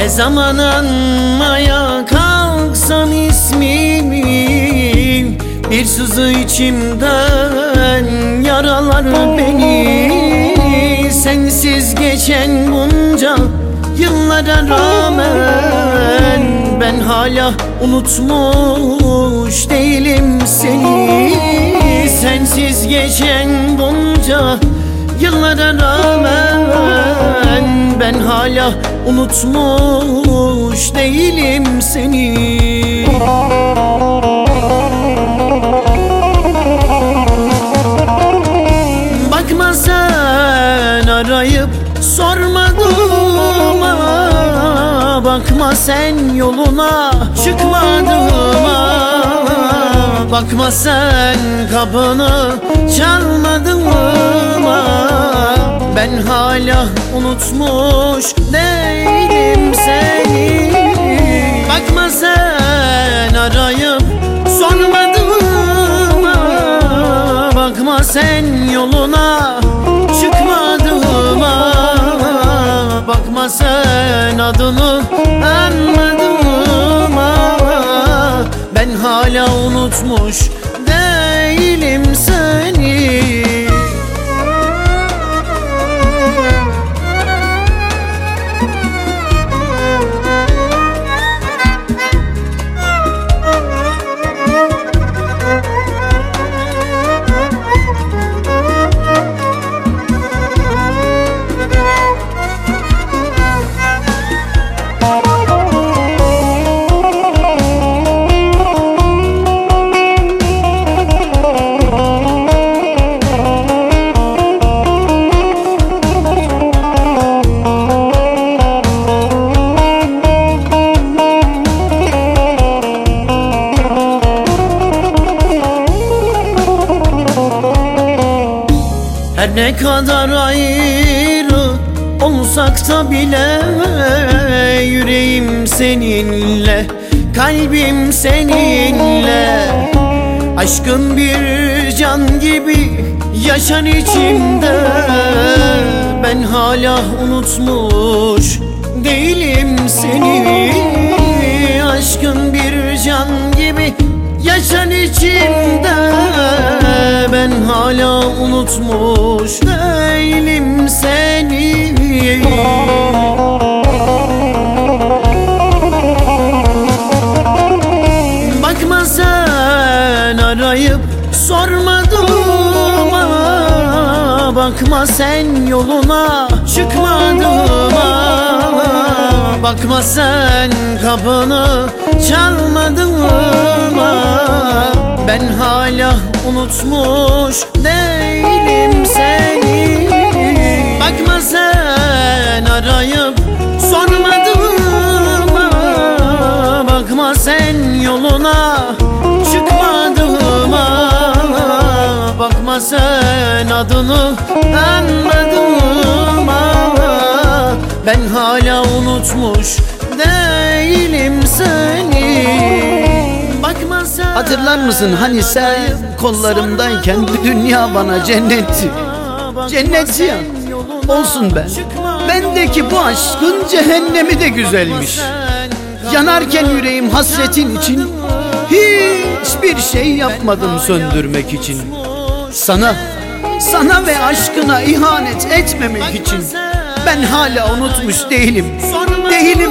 Yazmaya kalksam ismimi Bir sızı içimden yaralar beni. Sensiz geçen bunca yıllara rağmen Ben hala unutmuş değilim seni. Sensiz geçen bunca yıllara rağmen hala unutmuş değilim seni. Bakma sen arayıp sormadığıma Bakma sen yoluna çıkmadığıma Bakma sen kapını çalmadığıma Ben hala unutmuş değilim seni. Bakma sen arayıp sormadığıma. Bakma sen yoluna çıkmadığıma. Bakma sen adını anmadığıma. Ben hala unutmuş değilim seni Ne kadar ayrı olsak da bile Yüreğim seninle, kalbim seninle. Aşkın bir can gibi yaşar içimde Ben hala unutmuş değilim seni. Aşkın bir can gibi yaşar içimde Ben hala unutmuş değilim seni? Bakma sen arayıp sormadığıma Bakma sen yoluna çıkmadığıma Bakma sen kapını çalmadığıma Ben hala unutmuş değilim yoluna çıkmadığıma Bakma sen adını anmadığıma Ben hala unutmuş değilim seni Bakma sen Hatırlar mısın hani sen kollarımdayken bu dünya bana cennetti. Cennet ya. Olsun be. Bendeki bu aşkın cehennemi de güzelmiş. Yanarken yüreğim hasretin için hiçbir şey yapmadım söndürmek için. Sana, sana ve aşkına ihanet etmemek için ben hala unutmuş değilim. Değilim